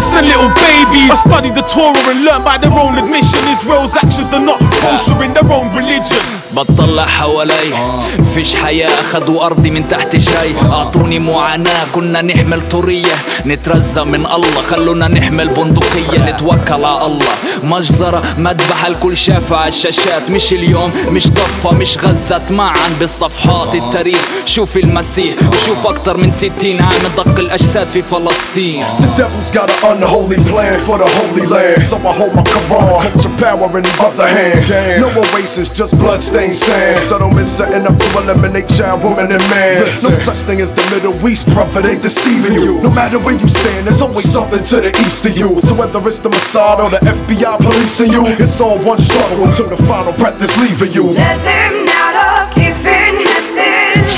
innocent little babies. I studied the Torah and learned by their own admission. Israel's actions are not kosher in their own religion. بطلع حوالي. فيش حياة أخدوا أرضي من تحت شي أعطوني معاناة كنا نحمل طرية نترزى من الله خلونا نحمل بندقية. نتوكل على الله. مجزرة مذبحة الكل شافها على الشاشات. مش اليوم مش ضفة مش غزت معا بالصفحات التاريخ. شوف المسيح وشوف أكتر من ستين عام. دق الأجساد في فلسطين. The devil's got an unholy plan for the holy land. So I hold my Quran, culture power in the other hand. No oasis, just ain't sand. Settlements setting up to eliminate child, woman, and man. Listen. No such thing as the Middle East, prophet, ain't deceiving you. No matter where you stand, there's always something to the east of you. So whether it's the Mossad or the FBI policing you, it's all one struggle until the final breath is leaving you. Desert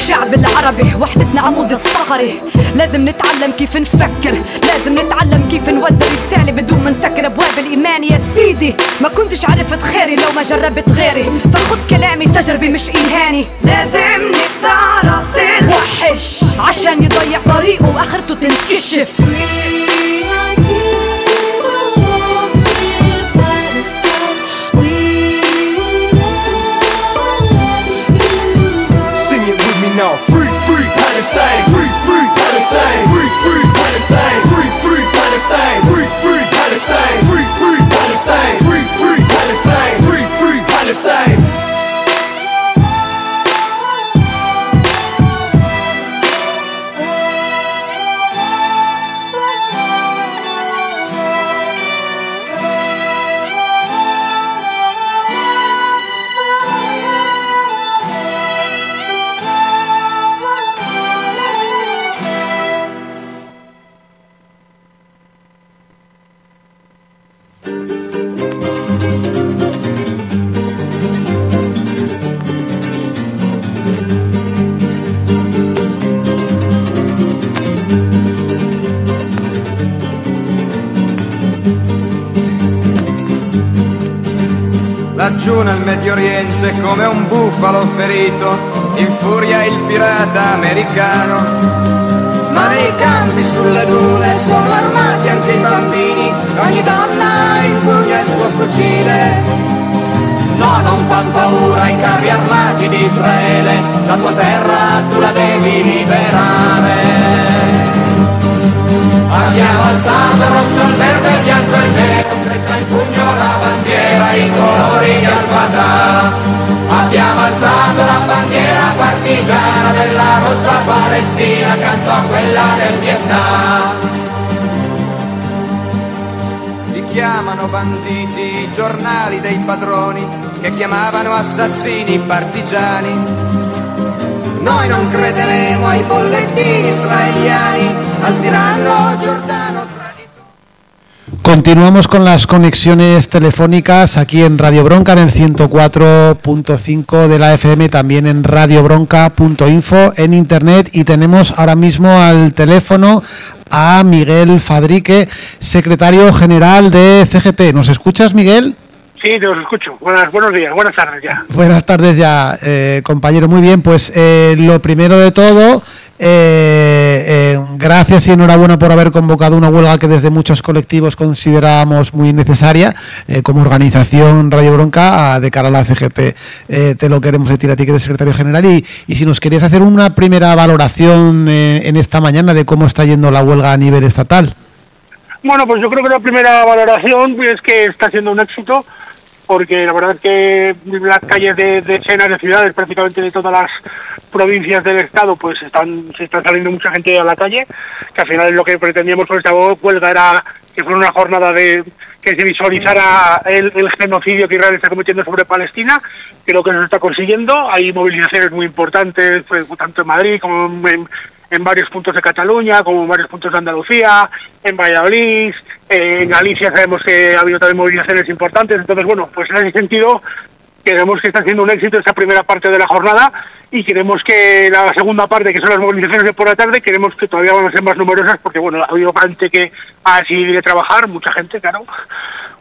الشعب العربي وحدتنا عمود الصقري. لازم نتعلم كيف نفكر لازم نتعلم كيف نودي رسالة بدون ما نسكر أبواب الإيمان يا سيدي. ما كنتش عرفت خيري لو ما جربت غيري. فخد كلامي تجربة مش الهاني لازم نقطع راس الوحش عشان يضيع طريقه وآخرته تنكشف. know. Oriente come un bufalo ferito infuria il pirata americano. Ma nei campi sulle dune sono armati anche i bambini, ogni donna impugna il suo fucile. No, non fan paura i carri armati di Israele, la tua terra tu la devi liberare. Abbiamo alzato rosso, il verde, bianco e nero, stretta in pugno la bandiera, i colori di Al-Fatah. Abbiamo alzato la bandiera partigiana della rossa Palestina, accanto a quella del Vietnam. Chiamano banditi i giornali dei padroni, che chiamavano assassini partigiani. Noi non crederemo ai bollettini israeliani, al tiranno Giordano. Continuamos con las conexiones telefónicas aquí en Radio Bronca en el 104.5 de la FM, también en radiobronca.info en internet y tenemos ahora mismo al teléfono a Miguel Fadrique, secretario general de CGT. ¿Nos escuchas, Miguel? Sí, te os escucho. Buenas, buenos días, buenas tardes ya. Buenas tardes ya, eh, compañero. Muy bien, pues eh, lo primero de todo, eh, eh, gracias y enhorabuena por haber convocado una huelga que desde muchos colectivos considerábamos muy necesaria eh, como organización Radio Bronca a- de cara a la CGT. Eh, te lo queremos decir a ti que eres secretario general y, y si nos querías hacer una primera valoración en esta mañana de cómo está yendo la huelga a nivel estatal. Bueno, pues yo creo que la primera valoración es que está siendo un éxito, porque la verdad es que las calles de decenas de ciudades, prácticamente de todas las provincias del Estado, pues están, se está saliendo mucha gente a la calle, que al final lo que pretendíamos con esta huelga era que fuera una jornada de que se visualizara el, el genocidio que Israel está cometiendo sobre Palestina. Creo que se está consiguiendo. Hay movilizaciones muy importantes, pues, tanto en Madrid como en, en varios puntos de Cataluña, como en varios puntos de Andalucía, en Valladolid, en Galicia sabemos que ha habido también movilizaciones importantes. Entonces, bueno, pues en ese sentido queremos que está siendo un éxito esta primera parte de la jornada y queremos que la segunda parte, que son las movilizaciones de por la tarde, queremos que todavía van a ser más numerosas porque, bueno, ha habido gente que ha decidido trabajar, mucha gente, claro,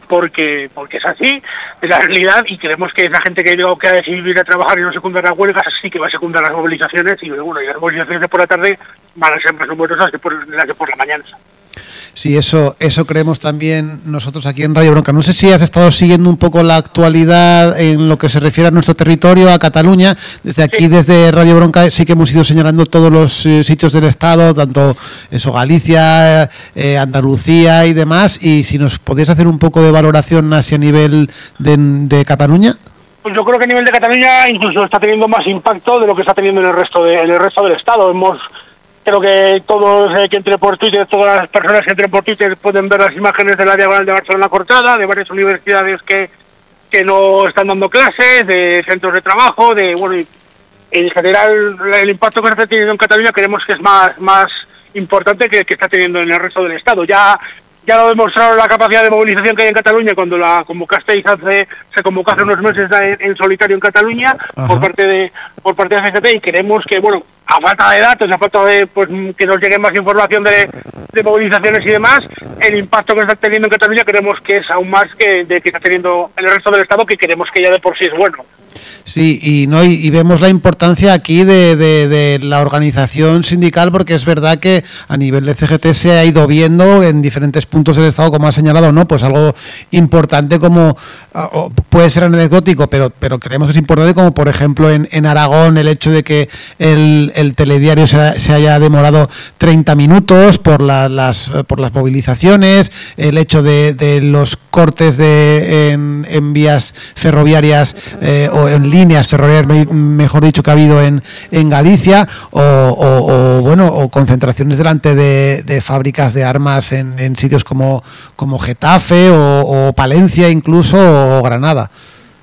porque porque es así, es la realidad y queremos que esa gente que, digo que ha decidido ir a trabajar y no secundar las huelgas, sí que va a secundar las movilizaciones y, bueno, y las movilizaciones de por la tarde van a ser más numerosas que por, las de por la mañana. Sí, eso, eso creemos también nosotros aquí en Radio Bronca. No sé si has estado siguiendo un poco la actualidad en lo que se refiere a nuestro territorio, a Cataluña. Desde aquí, desde Radio Bronca, sí que hemos ido señalando todos los eh, sitios del Estado, tanto eso, Galicia, eh, Andalucía y demás. Y si nos podéis hacer un poco de valoración hacia nivel de, de Cataluña. Pues yo creo que a nivel de Cataluña incluso está teniendo más impacto de lo que está teniendo en el resto de, en el resto del Estado. Hemos Creo que todos eh, que entren por Twitter, todas las personas que entren por Twitter pueden ver las imágenes de la diagonal de Barcelona cortada, de varias universidades que, que no están dando clases, de centros de trabajo, de bueno, y en general el impacto que está teniendo en Cataluña creemos que es más, más importante que, que está teniendo en el resto del Estado. Ya ya lo demostraron la capacidad de movilización que hay en Cataluña cuando la convocasteis hace se convocó hace unos meses en, en solitario en Cataluña Ajá. por parte de por parte de CGT y creemos que bueno a falta de datos a falta de pues que nos llegue más información de, movilizaciones y demás el impacto que está teniendo en Cataluña creemos que es aún más que de que está teniendo en el resto del estado que creemos que ya de por sí es bueno Sí, y, no, y, vemos la importancia aquí de, de- de la organización sindical, porque es verdad que a nivel de CGT se ha ido viendo en diferentes puntos del Estado, como ha señalado, ¿no? Pues algo importante como, ah, puede ser anecdótico, pero, pero creemos que es importante, como por ejemplo en, en Aragón, el hecho de que el, el telediario se, se haya demorado 30 minutos por, la- las, por las movilizaciones, el hecho de, de los cortes de, en, vías ferroviarias eh, o en líneas ferroviarias, me- mejor dicho, que ha habido en, en Galicia, o, o- bueno, o concentraciones delante de, de fábricas de armas en, en sitios como, como Getafe o Palencia incluso o Granada.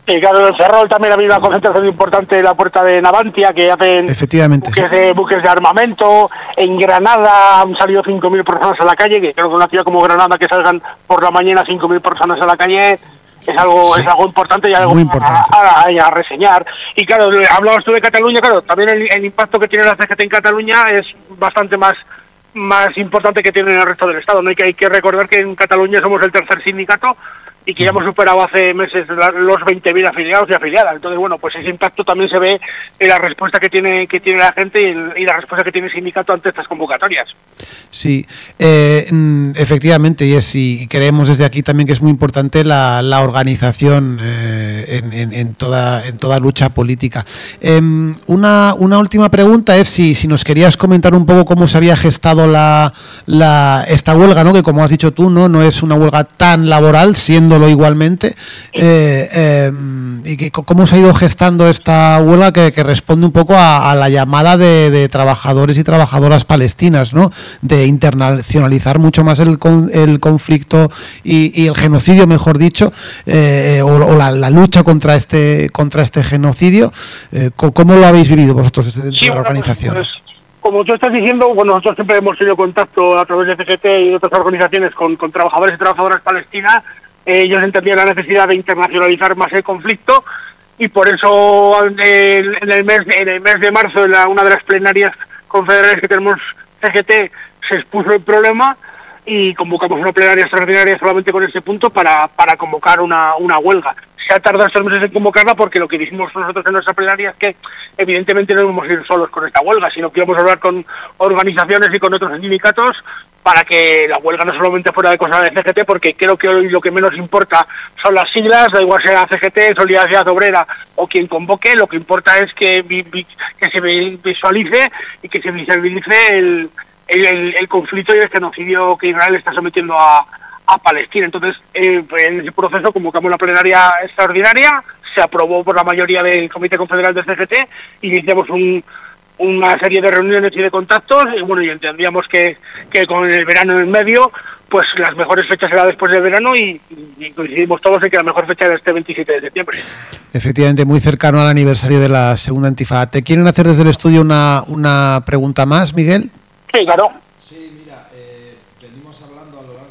Y claro en Ferrol también ha habido una concentración importante en la puerta de Navantia que hacen Efectivamente. sí. buques de, buques de armamento. En Granada han salido 5.000 personas a la calle, que creo que una ciudad como Granada que salgan por la mañana 5.000 personas a la calle es algo Sí. es algo importante y algo Muy importante. A, a- a reseñar. Y claro, hablabas tú de Cataluña, claro, también el, el impacto que tiene la CGT en Cataluña es bastante más más importante que tiene en el resto del Estado. ¿no? Hay, que, hay que recordar que en Cataluña somos el tercer sindicato y que ya hemos superado hace meses los 20.000 afiliados y afiliadas. Entonces, bueno, pues ese impacto también se ve en la respuesta que tiene que tiene la gente y, el- y la respuesta que tiene el sindicato ante estas convocatorias. Sí, eh, mm, efectivamente, y, es, y creemos desde aquí también que es muy importante la, la organización eh, en, en- en toda, en toda lucha política. Em, una, una última pregunta es si, si nos querías comentar un poco cómo se había gestado la, la, esta huelga, ¿no? que como has dicho tú, no, no es una huelga tan laboral, igualmente, eh, em, y que, cómo se ha ido gestando esta huelga que, que responde un poco a, a la llamada de, de trabajadores y trabajadoras palestinas, ¿no? de internacionalizar mucho más el, con- el conflicto y, y el genocidio, mejor dicho, eh, o, o la, la lucha contra este contra este genocidio. Eh, ¿Cómo lo habéis vivido vosotros desde dentro de la pues- organización? pues, como tú estás diciendo, bueno, nosotros siempre hemos tenido contacto a través de CGT y de otras organizaciones con, con trabajadores y trabajadoras palestinas. Ellos entendían la necesidad de internacionalizar más el conflicto y por eso en el mes en el mes de marzo, en la- una de las plenarias confederales que tenemos CGT, se expuso el problema y convocamos una plenaria extraordinaria solamente con ese punto para, para convocar una, una huelga. Se ha tardado estos meses en convocarla porque lo que dijimos nosotros en nuestra plenaria es que evidentemente no íbamos a ir solos con esta huelga, sino que íbamos a hablar con organizaciones y con otros sindicatos para que la huelga no solamente fuera de cosa de CGT, porque creo que hoy lo que menos importa son las siglas, da igual sea CGT, Solidaridad Obrera o quien convoque, lo que importa es que, que se vi- visualice y que se visibilice el, el- el conflicto y el genocidio que Israel está sometiendo a, a Palestina. Entonces, eh, en ese proceso convocamos la plenaria extraordinaria, se aprobó por la mayoría del Comité Confederal del CGT, iniciamos un, una serie de reuniones y de contactos, y bueno, y entendíamos que, que con el verano en medio, pues las mejores fechas eran después del verano y, y coincidimos todos en que la mejor fecha era este 27 de septiembre. Efectivamente, muy cercano al aniversario de la segunda antifada. ¿Te quieren hacer desde el estudio una, una pregunta más, Miguel? Sí, claro.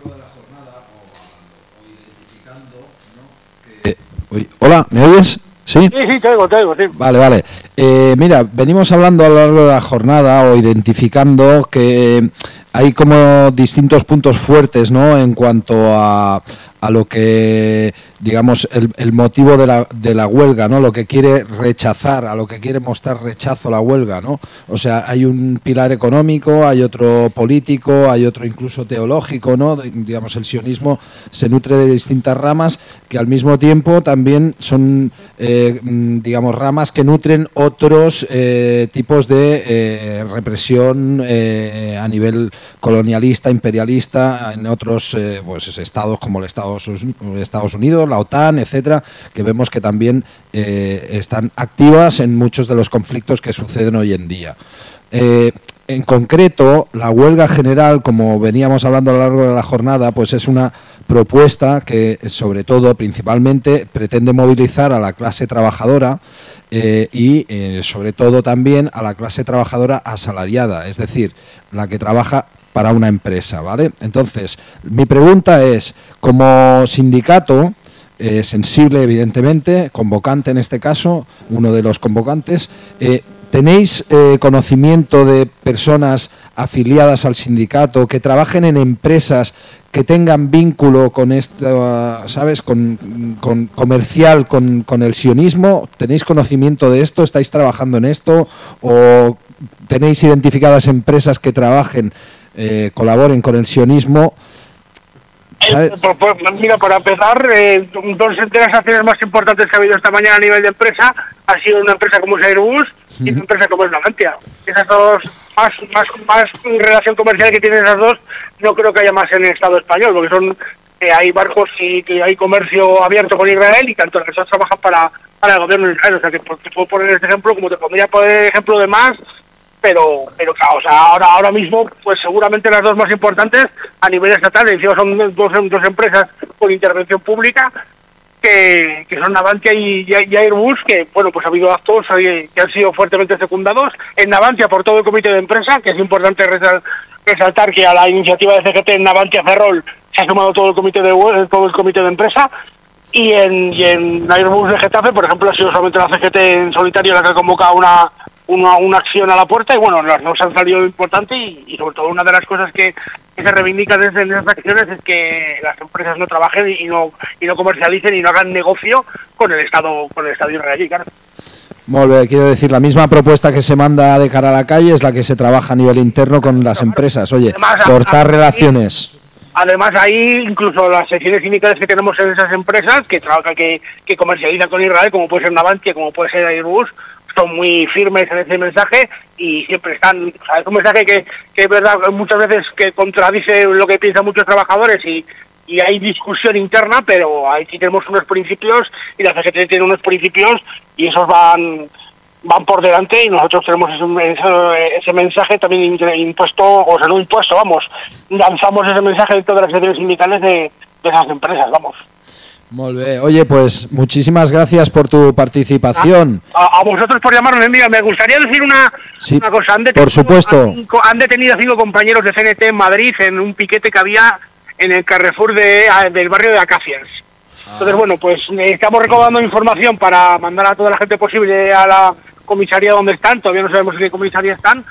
Largo de la jornada o, o identificando, ¿no? Que- Oye, hola, ¿me oyes? ¿Sí? Sí, sí, te oigo, te oigo, sí. Vale, vale. Eh, mira, venimos hablando a lo largo de la jornada o identificando que hay como distintos puntos fuertes, ¿no? En cuanto a, a lo que, digamos, el, el motivo de la, de la huelga, ¿no? Lo que quiere rechazar, a lo que quiere mostrar rechazo la huelga, ¿no? O sea, hay un pilar económico, hay otro político, hay otro incluso teológico, ¿no? Digamos, el sionismo se nutre de distintas ramas que al mismo tiempo también son, eh, mm, digamos, ramas que nutren otros eh, tipos de eh, represión eh, a nivel colonialista, imperialista, en otros pues, estados como el Estados, Estados Unidos, la OTAN, etcétera, que vemos que también eh, están activas en muchos de los conflictos que suceden hoy en día. Eh, en concreto, la huelga general, como veníamos hablando a lo largo de la jornada, pues es una propuesta que, sobre todo, principalmente, pretende movilizar a la clase trabajadora eh, y, sobre todo, también a la clase trabajadora asalariada, es decir, la que trabaja para una empresa, ¿vale? Entonces, mi pregunta es, como sindicato, eh, sensible, evidentemente, convocante en este caso, uno de los convocantes. eh, ¿Tenéis eh, conocimiento de personas afiliadas al sindicato que trabajen en empresas que tengan vínculo con esta, ¿sabes? Con, con comercial, con, con el sionismo. ¿Tenéis conocimiento de esto? ¿Estáis trabajando en esto? ¿O tenéis identificadas empresas que trabajen, eh, colaboren con el sionismo? ¿Sabes? Eh, mira, para empezar, eh, dos de las acciones más importantes que ha habido esta mañana a nivel de empresa ha sido una empresa como es Airbus y una empresa como es Navantia. Esas dos, más, más, más relación comercial que tienen esas dos, no creo que haya más en el Estado español, porque son eh, hay barcos y que hay comercio abierto con Israel y tanto las dos trabajan para, para el gobierno de Israel. O sea, que te puedo poner este ejemplo, como te podría poner ejemplo de más, pero pero claro, ahora ahora mismo pues seguramente las dos más importantes a nivel estatal, encima son dos, dos empresas con intervención pública que, que son Navantia y, Airbus, que bueno pues ha habido actos eh, que han sido fuertemente secundados. En Navantia por todo el comité de empresa, que es importante resal- resaltar que a la iniciativa de CGT en Navantia Ferrol se ha sumado todo el comité de hue- todo el comité de empresa. Y en, y en Airbus de Getafe, por ejemplo, ha sido solamente la CGT en solitario la que ha convocado una, una, una acción a la puerta y bueno, las dos han salido importante y, y sobre todo una de las cosas que, que se reivindican desde esas acciones es que las empresas no trabajen y no y no comercialicen y no hagan negocio con el Estado con el Estado israelí, claro. Quiero decir, la misma propuesta que se manda de cara a la calle es la que se trabaja a nivel interno con las empresas. Oye, Además, a- cortar a- relaciones. Además, ahí incluso las secciones sindicales que tenemos en esas empresas que trabajan, que, que comercializan con Israel, como puede ser Navantia, como puede ser Airbus, son muy firmes en ese mensaje y siempre están. Es un mensaje que, que es verdad muchas veces que contradice lo que piensan muchos trabajadores y, y hay discusión interna, pero aquí tenemos unos principios y la CGT tiene unos principios y esos van van por delante y nosotros tenemos ese, mensaje también impuesto, o sea, no impuesto, vamos, lanzamos ese mensaje de todas las secciones sindicales de, de esas empresas, vamos. Molt bé. Oye, pues muchísimas gracias por tu participación. A, a vosotros por llamarme, mira, me gustaría decir una, Sí, una cosa. Han por supuesto. a cinco- han detenido a cinco compañeros de CNT en Madrid en un piquete que había en el Carrefour de, a- del barrio de Acacias. Entonces, bueno, pues estamos recaudando información para mandar a toda la gente posible a la comisaría donde están. Todavía no sabemos en qué comisaría están.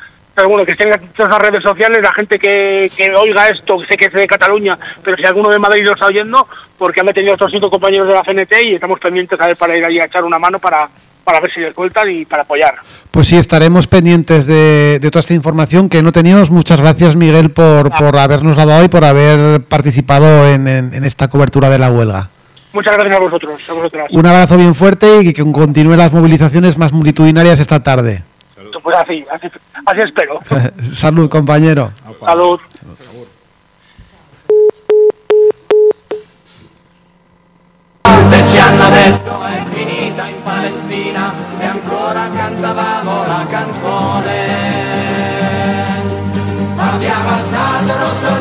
Bueno, que estén atentos a las redes sociales, la gente que, que oiga esto, sé que es de Cataluña, pero si alguno de Madrid lo está oyendo, porque han detenido a estos cinco compañeros de la CNT y estamos pendientes a ver para ir allí a echar una mano para, para ver si les sueltan y para apoyar. Pues sí, estaremos pendientes de, de toda esta información que no teníamos. Muchas gracias, Miguel, por, por habernos dado hoy, por haber participado en, en- en esta cobertura de la huelga. Muchas gracias a vosotros, a vosotras. Un abrazo bien fuerte y que continúen las movilizaciones más multitudinarias esta tarde. Pues así, así, así espero. Salud, compañero. Salud. ci hanno detto è finita in Palestina e ancora cantavamo la canzone. Abbiamo alzato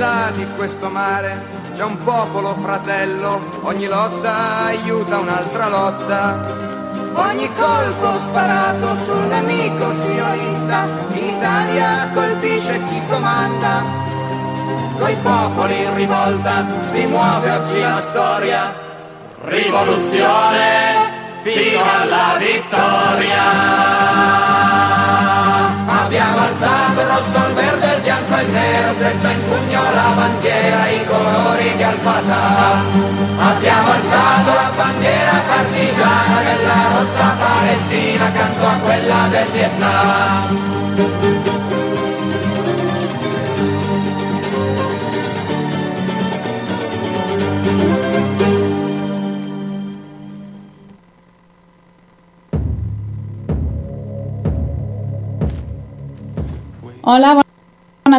là di questo mare c'è un popolo fratello, ogni lotta aiuta un'altra lotta. Ogni colpo sparato sul nemico sionista, in Italia colpisce chi comanda. coi popoli in rivolta, si muove oggi la storia. Rivoluzione fino alla vittoria. Abbiamo alzato il rosso, bianco e nero, stretto in pugno la bandiera, i colori di Al-Fatah. Abbiamo alzato la bandiera partigiana della rossa Palestina accanto a quella del Vietnam. Hola,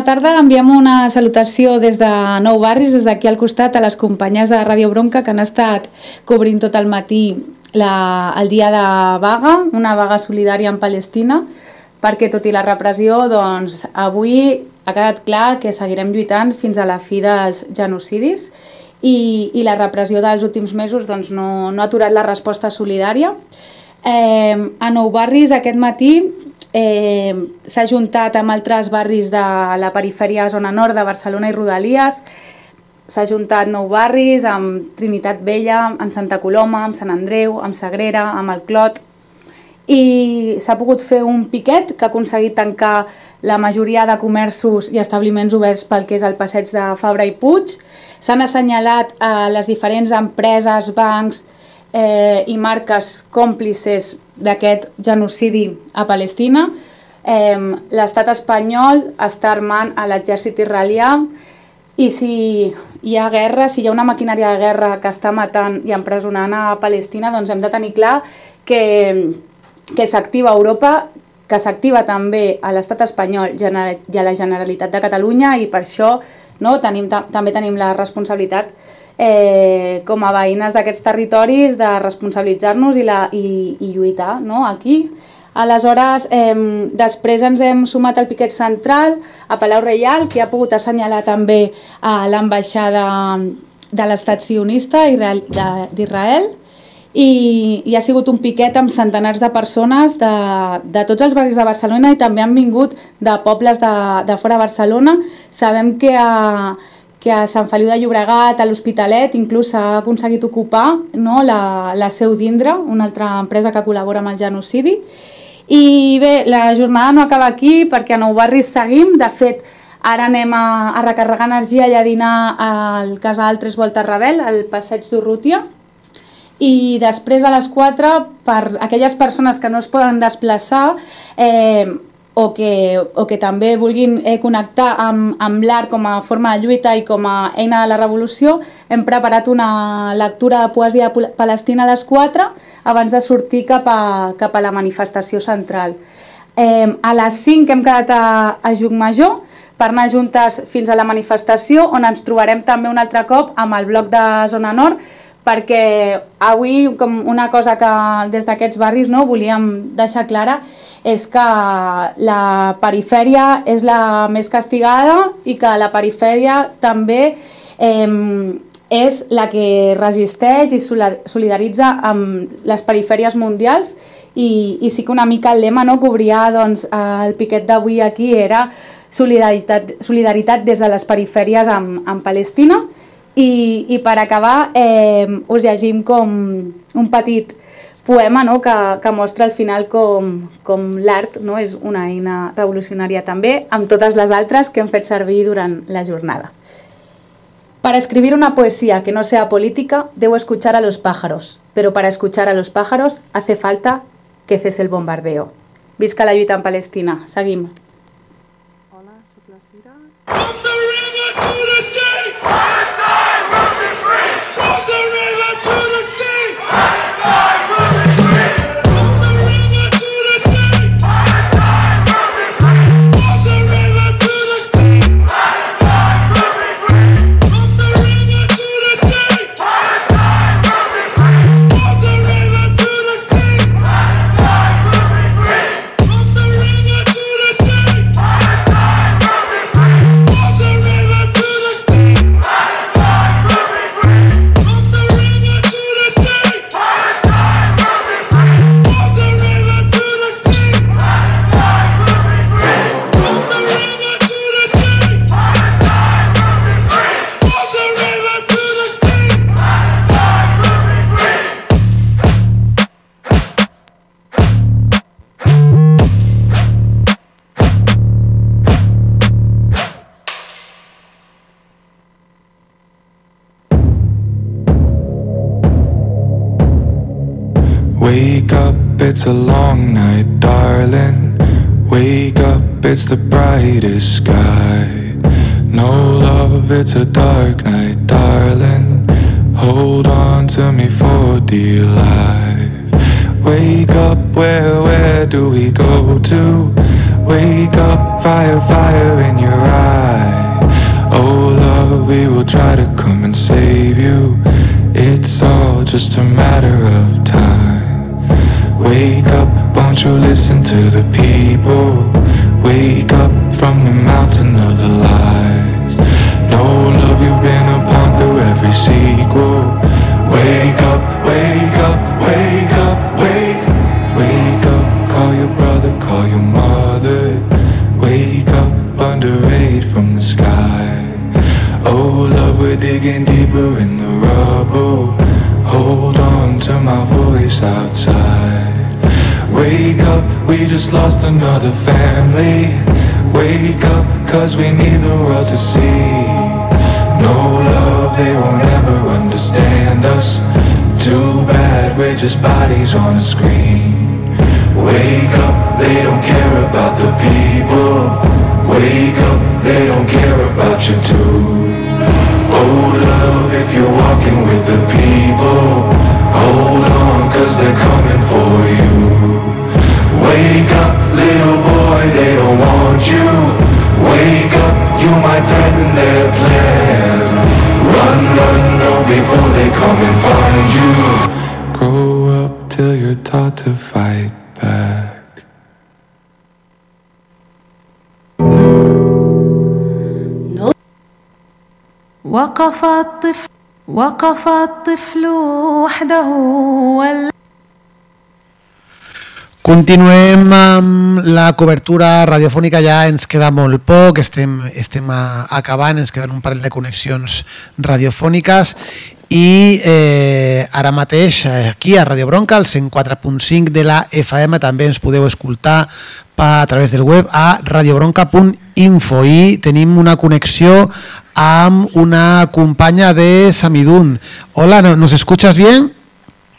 tarda. Enviem una salutació des de Nou Barris, des d'aquí al costat, a les companyes de Ràdio Bronca que han estat cobrint tot el matí la, el dia de vaga, una vaga solidària en Palestina, perquè tot i la repressió, doncs, avui ha quedat clar que seguirem lluitant fins a la fi dels genocidis i, i la repressió dels últims mesos doncs, no, no ha aturat la resposta solidària. Eh, a Nou Barris aquest matí eh, s'ha juntat amb altres barris de la perifèria zona nord de Barcelona i Rodalies, s'ha juntat nou barris amb Trinitat Vella, amb Santa Coloma, amb Sant Andreu, amb Sagrera, amb el Clot, i s'ha pogut fer un piquet que ha aconseguit tancar la majoria de comerços i establiments oberts pel que és el passeig de Fabra i Puig. S'han assenyalat a les diferents empreses, bancs eh, i marques còmplices d'aquest genocidi a Palestina. Eh, L'estat espanyol està armant a l'exèrcit israelià i si hi ha guerra, si hi ha una maquinària de guerra que està matant i empresonant a Palestina, doncs hem de tenir clar que, que s'activa Europa, que s'activa també a l'estat espanyol i a la Generalitat de Catalunya i per això no, tenim, també tenim la responsabilitat eh, com a veïnes d'aquests territoris de responsabilitzar-nos i, la, i, i lluitar no? aquí. Aleshores, eh, després ens hem sumat al piquet central, a Palau Reial, que ha pogut assenyalar també a l'ambaixada de l'estat sionista d'Israel, i, i ha sigut un piquet amb centenars de persones de, de tots els barris de Barcelona i també han vingut de pobles de, de fora de Barcelona. Sabem que a, que a Sant Feliu de Llobregat, a l'Hospitalet, inclús s'ha aconseguit ocupar no, la, la seu d'Indra, una altra empresa que col·labora amb el genocidi. I bé, la jornada no acaba aquí perquè a Nou Barris seguim, de fet, ara anem a, a recarregar energia i a dinar al casal Tres Voltes Rebel, al passeig d'Urrutia, i després a les 4, per aquelles persones que no es poden desplaçar, eh, o que, o que també vulguin eh, connectar amb, amb l'art com a forma de lluita i com a eina de la revolució, hem preparat una lectura de poesia palestina a les 4 abans de sortir cap a, cap a la manifestació central. Eh, a les 5 hem quedat a, a Major per anar juntes fins a la manifestació on ens trobarem també un altre cop amb el bloc de Zona Nord perquè avui com una cosa que des d'aquests barris no, volíem deixar clara és que la perifèria és la més castigada i que la perifèria també eh, és la que resisteix i solidaritza amb les perifèries mundials. I, i sí que una mica el lema no, que obria doncs, el piquet d'avui aquí era solidaritat, solidaritat des de les perifèries amb, amb Palestina i, i per acabar eh, us llegim com un petit poema no? que, que mostra al final com, com l'art no? és una eina revolucionària també, amb totes les altres que hem fet servir durant la jornada. Para escribir una poesía que no sea política, debo escuchar a los pájaros, pero para escuchar a los pájaros hace falta que cese el bombardeo. Visca la lluita en Palestina. Seguim. Hola, soc la Cira. Fire, fire another family. Wake up, cause we need the world to see. No love, they won't ever understand us. Too bad, we're just bodies on a screen. Wake up, they don't care about the people. Wake up, they don't care about you too. Oh love, if you're walking with the people, hold on, cause they're coming boy, they don't want you. Wake up, you might threaten their plan. Run, run, no, before they come and find you. Grow up till you're taught to fight back. وقف الطفل وقف الطفل وحده ولا Continuem amb la cobertura radiofònica, ja ens queda molt poc, estem, estem acabant, ens queden un parell de connexions radiofòniques i eh, ara mateix aquí a Radio Bronca, al 104.5 de la FM, també ens podeu escoltar a través del web a radiobronca.info i tenim una connexió amb una companya de Samidun. Hola, ¿no- ¿nos escuchas bien?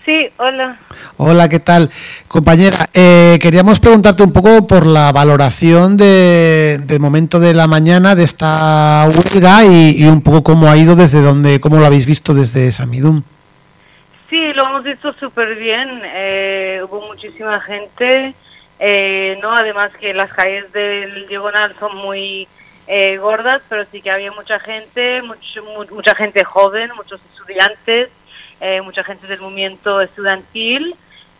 Sí, hola. Hola, ¿qué tal? Compañera, eh, queríamos preguntarte un poco por la valoración de, del momento de la mañana de esta huelga y, y un poco cómo ha ido desde donde, cómo lo habéis visto desde Samidum. Sí, lo hemos visto súper bien. eh, hubo muchísima gente, eh, no, además que las calles del diagonal son muy eh, gordas, pero sí que había mucha gente, mucho- mu- mucha gente joven, muchos estudiantes, eh, mucha gente del movimiento estudiantil.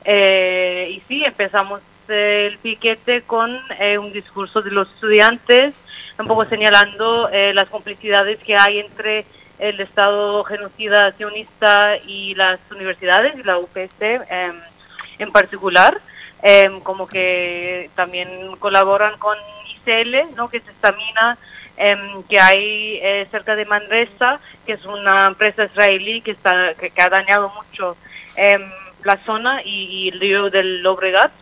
eh, y sí, empezamos el piquete con eh, un discurso de los estudiantes, un poco señalando eh, las complicidades que hay entre el Estado genocida sionista y las universidades, y la UPC em, en particular, em, como que también colaboran con ICL, ¿no? que es esta mina em, que hay eh, cerca de Manresa, que es una empresa israelí que, está, que, que ha dañado mucho em, la zona y, y el río del Lobregat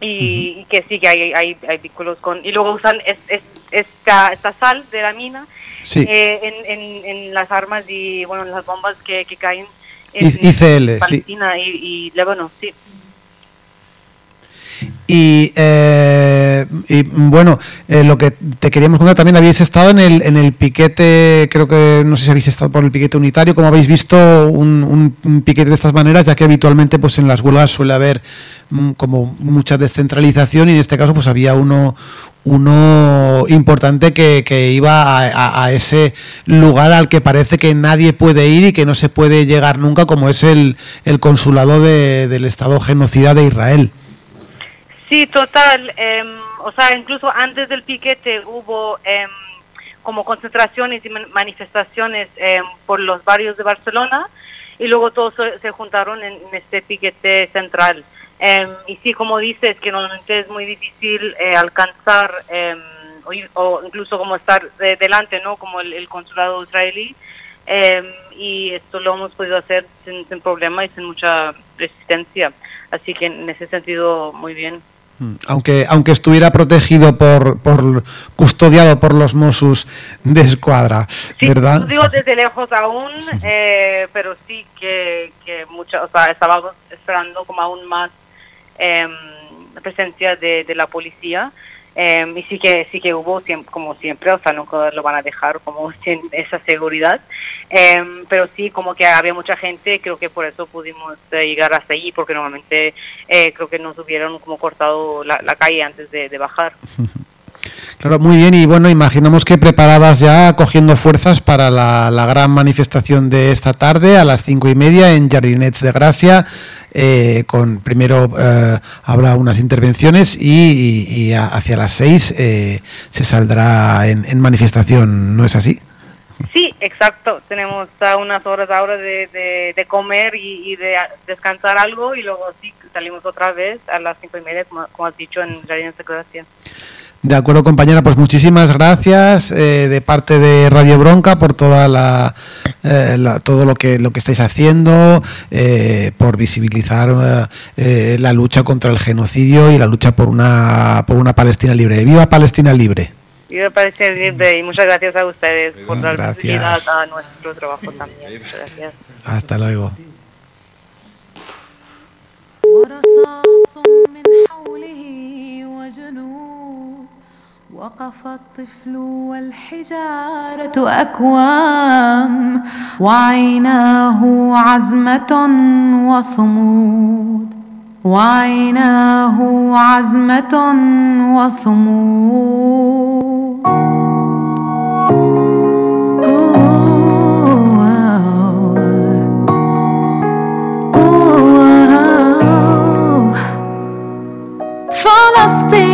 y, y que sí que hay, hay, hay vínculos con y luego usan es, es- esta, esta sal de la mina Sí. eh, en, en, en las armas y bueno en las bombas que, que caen en ICL, sí. Palestina y, y Líbano sí Y, eh, bueno, eh, lo que te queríamos contar también, habéis estado en el, en el piquete, creo que no sé si habéis estado por el piquete unitario, como habéis visto un, piquete de estas maneras, ya que habitualmente pues en las huelgas suele haber mm, como mucha descentralización y en este caso pues había uno uno importante que, que iba a, a- a ese lugar al que parece que nadie puede ir y que no se puede llegar nunca, como es el, el consulado de- del Estado genocida de Israel. Sí, total. em, o sea, incluso antes del piquete hubo em, como concentraciones y man- manifestaciones em, por los barrios de Barcelona y luego todos se, juntaron en, este piquete central. Y sí, como dices, que normalmente es muy difícil eh, alcanzar o, o incluso como estar de- delante, ¿no? Como el, consulado israelí. Y esto lo hemos podido hacer sin, sin problema y sin mucha resistencia. Así que en ese sentido, muy bien. Aunque aunque estuviera protegido por, por custodiado por los Mossos de escuadra, ¿verdad? No digo desde lejos aún, eh, pero sí que, que mucha, o sea, estábamos, esperando como aún más em, presencia de, de la policía. Em, y sí que sí que hubo como siempre o sea nunca lo van a dejar como sin esa seguridad. Em, pero sí como que había mucha gente creo que por eso pudimos eh, llegar hasta allí porque normalmente eh, creo que nos hubieran como cortado la, calle antes de bajar Claro, muy bien. Y bueno, imaginamos que preparadas ya, cogiendo fuerzas para la, gran manifestación de esta tarde a las cinco y media en Jardinets de Gracia. eh, con primero eh, habrá unas intervenciones y, y- hacia las seis eh, se saldrá en, manifestación, ¿no es así? Sí, exacto. Tenemos unas horas ahora de, comer y, de descansar algo y luego sí salimos otra vez a las cinco y media, como, como has dicho, en Jardines de Gracia. De acuerdo, compañera, pues muchísimas gracias eh, de parte de Radio Bronca por toda la, eh, la- todo lo que lo que estáis haciendo, eh, por visibilizar eh, eh, la lucha contra el genocidio y la lucha por una por una Palestina libre. ¡Viva Palestina libre! Me parece libre y muchas gracias a ustedes por dar visibilidad a nuestro trabajo también. Muchas gracias. Hasta luego. ورصاص من حوله وجنود وقف الطفل والحجارة أكوام. وعيناه عزمة وصمود. وعيناه عزمة وصمود. trusting.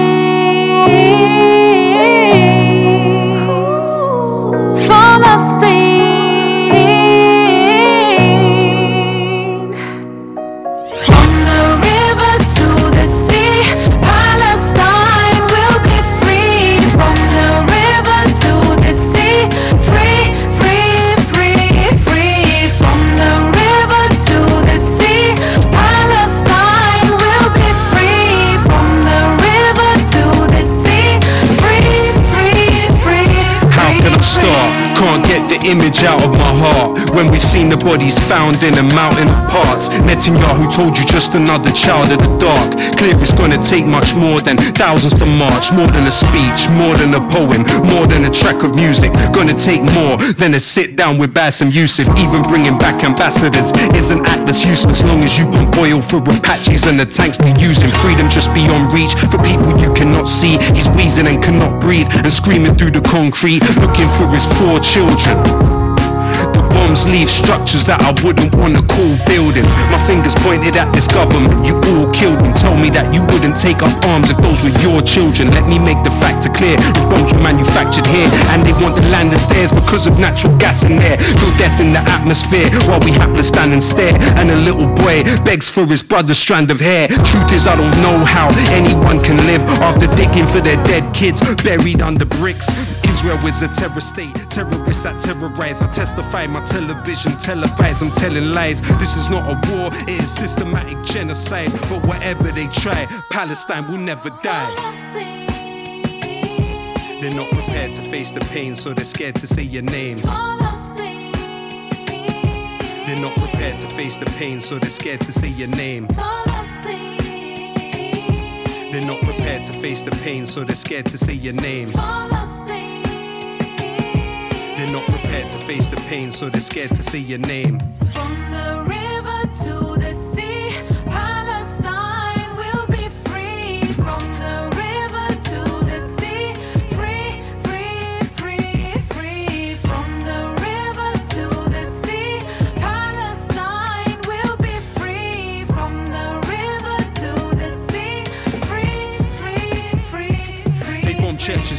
Image out of my heart. When we've seen the bodies found in a mountain of parts Netanyahu told you just another child of the dark? Clear it's gonna take much more than thousands to march. More than a speech, more than a poem More than a track of music. Gonna take more than a sit down with Bassem Youssef. Even bringing back ambassadors is an act that's useless. Long as you pump oil for Apaches and the tanks they're using Freedom just beyond reach for people you cannot see. He's wheezing and cannot breathe and screaming through the concrete Looking for his four children bombs leave structures that I wouldn't wanna call buildings. My fingers pointed at this government, you all killed them. Tell me that you wouldn't take up arms if those were your children. Let me make the factor clear. If bombs were manufactured here and they want the land as theirs because of natural gas in there. Feel death in the atmosphere while we hapless stand and stare. And a little boy begs for his brother's strand of hair. Truth is, I don't know how anyone can live after digging for their dead kids buried under bricks. Israel is a terror state, terrorists that terrorize. I testify my television televised, I'm telling lies. This is not a war, it is systematic genocide. But whatever they try, Palestine will never die. They're not prepared to face the pain, so they're scared to say your name. They're not prepared to face the pain, so they're scared to say your name. They're not prepared to face the pain, so they're scared to say your name. To face the pain, so they're scared to say your name.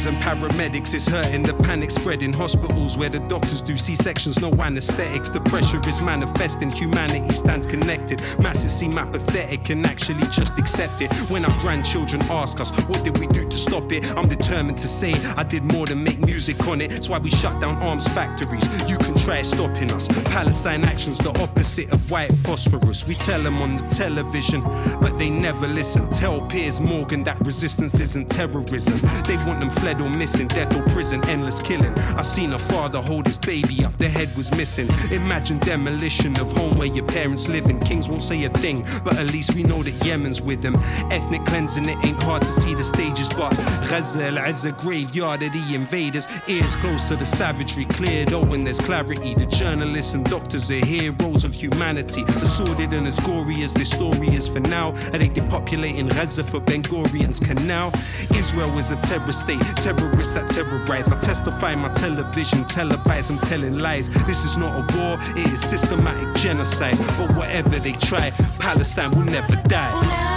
Churches and paramedics, it's hurting. The panic spreading. Hospitals where the doctors do C sections, no anesthetics. The pressure is manifesting. Humanity stands connected. Masses seem apathetic and actually just accept it. When our grandchildren ask us, what did we do to stop it? I'm determined to say I did more than make music on it. That's why we shut down arms factories. You can try stopping us. Palestine actions, the opposite of white phosphorus. We tell them on the television, but they never listen. Tell Piers Morgan that resistance isn't terrorism. They want them fled or missing, death or prison, endless killing. I seen a father hold his baby up, the head was missing. Imagine demolition of home where your parents living. Kings won't say a thing, but at least we know that Yemen's with them. Ethnic cleansing, it ain't hard to see the stages, but Gaza, Al Azza graveyard of the invaders. Ears close to the savagery, clear though when there's clarity. The journalists and doctors are heroes of humanity. As sordid and as gory as this story is for now. Are they depopulating Gaza for Ben Gurion's canal? Israel is a terror state, terrorists that terrorize. I testify my television, televise, I'm telling lies. This is not a war, it is systematic genocide. But whatever they try, Palestine will never die.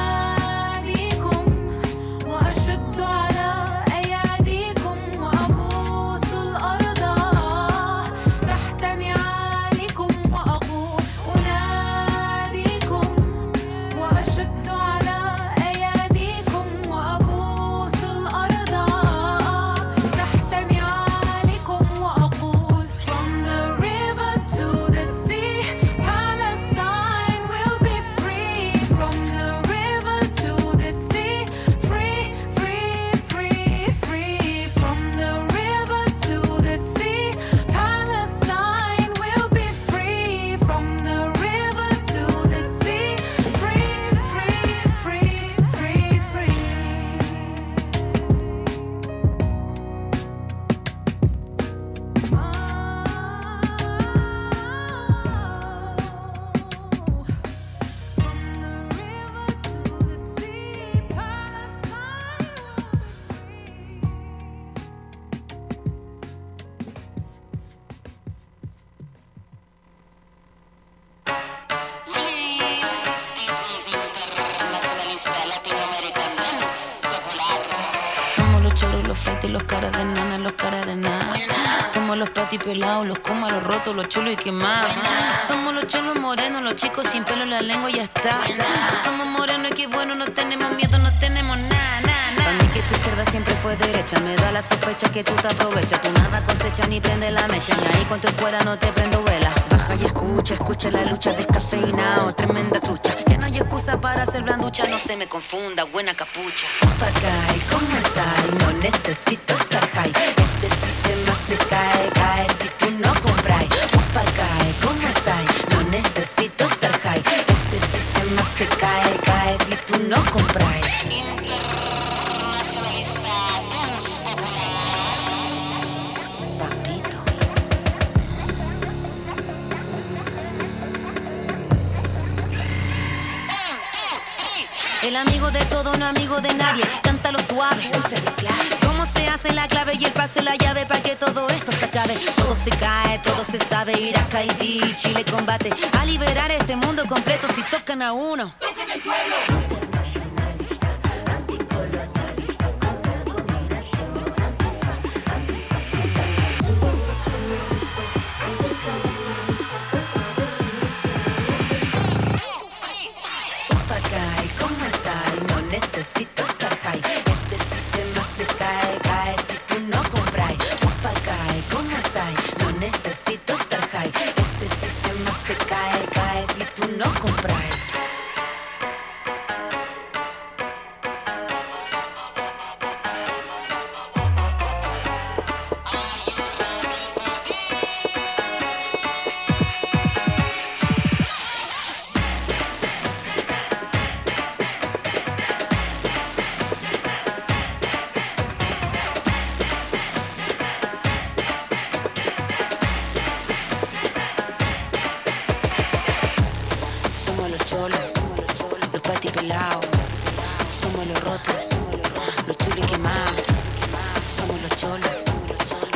Pelados, los comas, los rotos, los chulos y quemados. Somos los cholos morenos, los chicos sin pelo la lengua y ya está. Somos morenos y qué bueno, no tenemos miedo, no tenemos nada. Para mí que tu izquierda siempre fue derecha, me da la sospecha que tú te aprovechas. Tú nada cosecha ni prende la mecha, ni ahí con tu escuela no te prendo vela. Baja y escucha, escucha la lucha descafeinado, tremenda trucha. Ya no hay excusa para ser blanducha, no se me confunda, buena capucha. Papagay, ¿cómo estás? No necesito estar high. Este sistema El amigo de todo, no amigo de nadie. Cántalo suave. ¿Cómo se hace la clave y el pase la llave para que todo esto se acabe? Todo se cae, todo se sabe. Irak, Haití, Chile combate a liberar este mundo completo si tocan a uno. Papagay,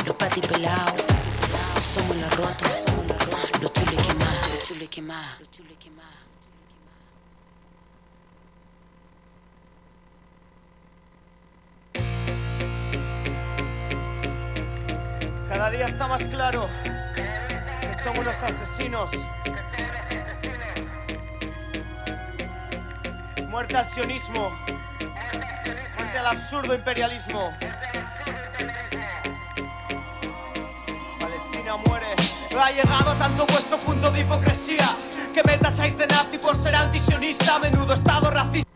los patis pelados, somos los rotos, los chulos quemados, los chulos quemados, los chulos quemados. Cada día está más claro que son unos asesinos. Muerte al sionismo. Muerte al absurdo imperialismo. Muere. Ha llegado tanto vuestro punto de hipocresía que me tacháis de nazi por ser antisionista, menudo estado racista.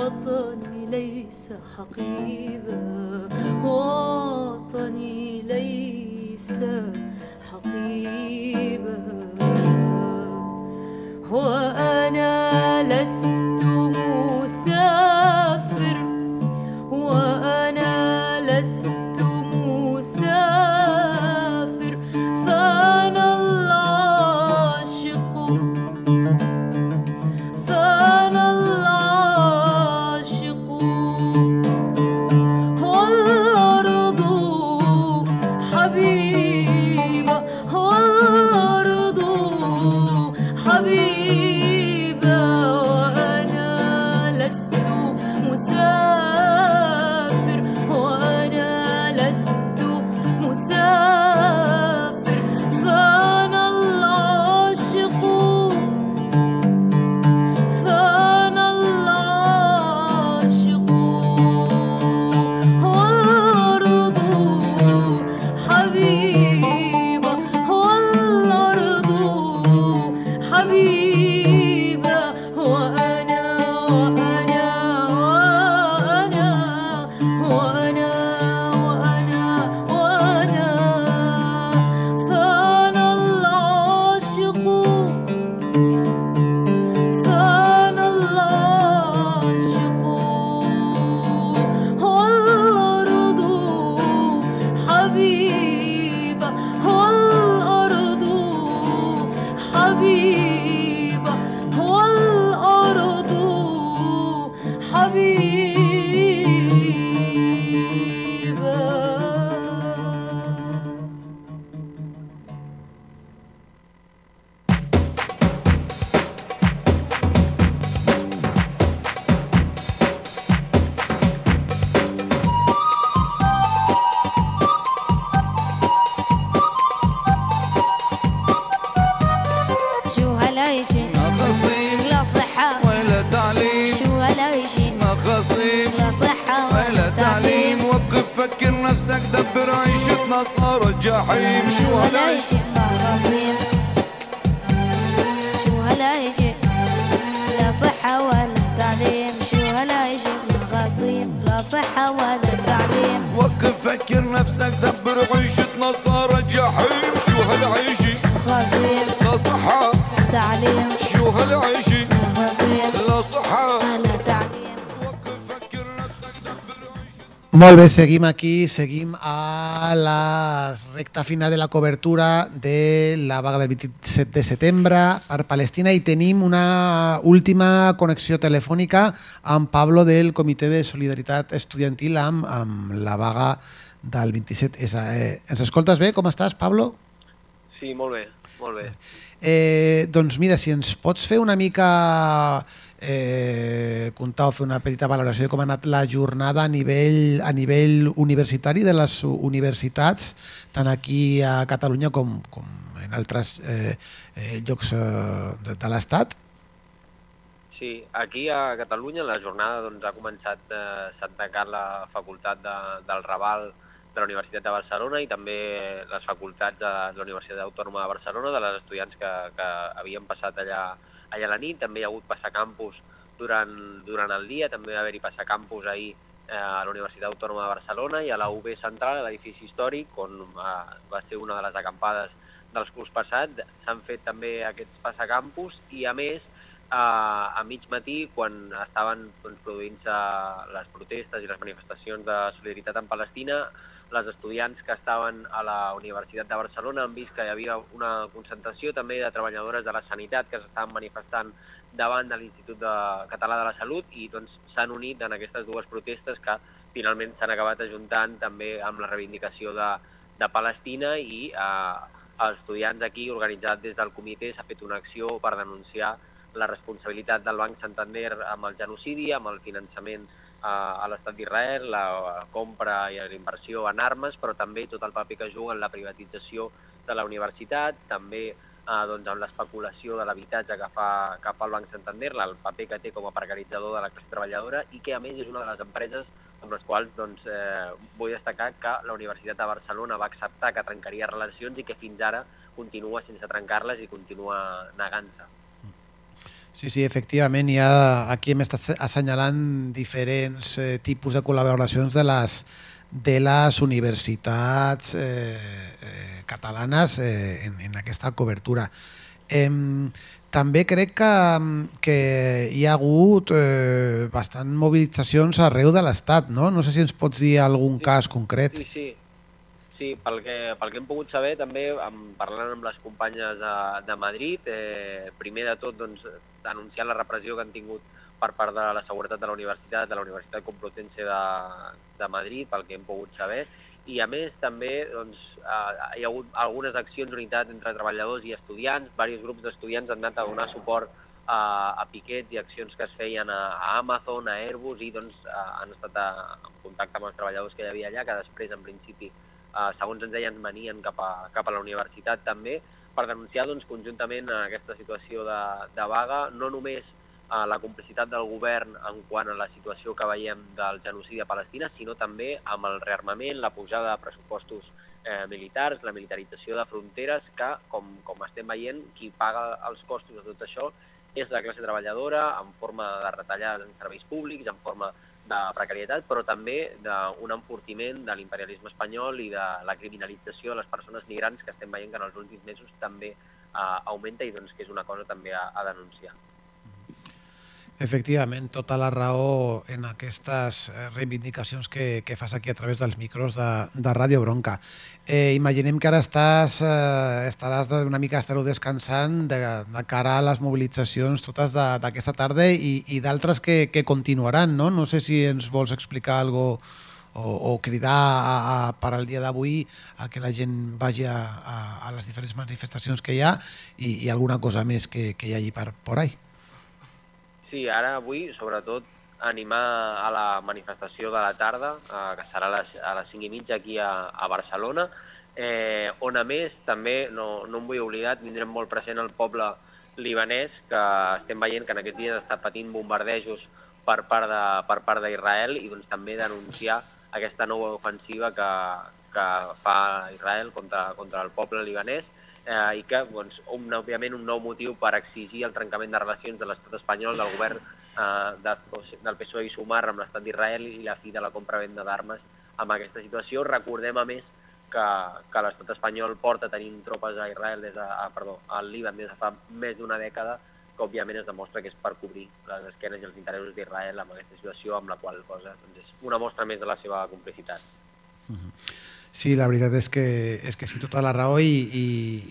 وطني ليس حقيبة وطني ليس حقيبة وأنا Molt bé, seguim aquí, seguim a la recta final de la cobertura de la vaga del 27 de setembre per Palestina i tenim una última connexió telefònica amb Pablo del Comitè de Solidaritat Estudiantil amb, amb la vaga del 27. És, eh, ens escoltes bé? Com estàs, Pablo? Sí, molt bé, molt bé. Eh, doncs mira, si ens pots fer una mica eh, comptar fer una petita valoració de com ha anat la jornada a nivell, a nivell universitari de les universitats, tant aquí a Catalunya com, com en altres eh, eh, llocs eh, de, de l'Estat. Sí, aquí a Catalunya la jornada doncs, ha començat, eh, s'ha tancat la facultat de, del Raval de la Universitat de Barcelona i també les facultats de la Universitat Autònoma de Barcelona, de les estudiants que, que havien passat allà, allà a la nit. També hi ha hagut passacampus durant, durant el dia, també va haver-hi passacampus ahir eh, a la Universitat Autònoma de Barcelona i a la UB Central, a l'edifici històric, on eh, va ser una de les acampades dels curs passats. S'han fet també aquests passacampus i, a més, eh, a mig matí, quan estaven doncs, produint-se les protestes i les manifestacions de solidaritat en Palestina, les estudiants que estaven a la Universitat de Barcelona han vist que hi havia una concentració també de treballadores de la sanitat que s'estaven manifestant davant de l'Institut Català de la Salut i doncs s'han unit en aquestes dues protestes que finalment s'han acabat ajuntant també amb la reivindicació de, de Palestina i eh, els estudiants aquí, organitzat des del comitè, s'ha fet una acció per denunciar la responsabilitat del Banc Santander amb el genocidi, amb el finançament a l'estat d'Israel, la compra i la inversió en armes, però també tot el paper que juga en la privatització de la universitat, també eh, doncs, amb l'especulació de l'habitatge que, fa, fa el Banc Santander, el paper que té com a precaritzador de la classe treballadora i que a més és una de les empreses amb les quals doncs, eh, vull destacar que la Universitat de Barcelona va acceptar que trencaria relacions i que fins ara continua sense trencar-les i continua negant-se. Sí, sí, efectivament, hi ha, aquí hem estat assenyalant diferents eh, tipus de col·laboracions de les, de les universitats eh, eh, catalanes eh, en, en aquesta cobertura. Eh, també crec que, que hi ha hagut eh, bastant mobilitzacions arreu de l'Estat, no? No sé si ens pots dir algun cas concret. Sí, sí. Sí, pel que, pel que hem pogut saber, també amb, parlant amb les companyes de, de Madrid, eh, primer de tot doncs, denunciant la repressió que han tingut per part de la seguretat de la universitat, de la Universitat Complutense de, de Madrid, pel que hem pogut saber, i a més també doncs, eh, hi ha hagut algunes accions d'unitat entre treballadors i estudiants, diversos grups d'estudiants han anat a donar suport a, a piquets i accions que es feien a, a Amazon, a Airbus, i doncs, eh, han estat a, en contacte amb els treballadors que hi havia allà, que després, en principi, eh, segons ens deien, venien cap a, cap a la universitat també, per denunciar doncs, conjuntament aquesta situació de, de vaga, no només a la complicitat del govern en quant a la situació que veiem del genocidi a Palestina, sinó també amb el rearmament, la pujada de pressupostos eh, militars, la militarització de fronteres, que, com, com estem veient, qui paga els costos de tot això és la classe treballadora en forma de retallades en serveis públics, en forma de precarietat, però també d'un enfortiment de l'imperialisme espanyol i de la criminalització de les persones migrants que estem veient que en els últims mesos també eh, augmenta i doncs, que és una cosa també a, a denunciar. Efectivament, tota la raó en aquestes eh, reivindicacions que, que fas aquí a través dels micros de, de Ràdio Bronca. Eh, imaginem que ara estàs, eh, estaràs una mica estareu descansant de, de cara a les mobilitzacions totes d'aquesta tarda i, i d'altres que, que continuaran, no? No sé si ens vols explicar algo o, o cridar a, a, per al dia d'avui a que la gent vagi a, a, a les diferents manifestacions que hi ha i, i alguna cosa més que, que hi hagi per, por ahí. Sí, ara avui, sobretot, animar a la manifestació de la tarda, eh, que serà a les, a les 5 i mitja aquí a, a Barcelona, eh, on a més també, no, no em vull oblidar, tindrem molt present el poble libanès, que estem veient que en aquests dies està patint bombardejos per part de, per part d'Israel i doncs, també denunciar aquesta nova ofensiva que, que fa Israel contra, contra el poble libanès eh, i que, doncs, un, òbviament, un nou motiu per exigir el trencament de relacions de l'estat espanyol, del govern eh, de, del PSOE i Sumar amb l'estat d'Israel i la fi de la compra-venda d'armes amb aquesta situació. Recordem, a més, que, que l'estat espanyol porta tenint tropes a Israel des de, a, perdó, al Líban des de fa més d'una dècada, que òbviament es demostra que és per cobrir les esquenes i els interessos d'Israel amb aquesta situació, amb la qual cosa doncs, és una mostra més de la seva complicitat. Sí, la veritat és que, és que sí, tota la raó i, i,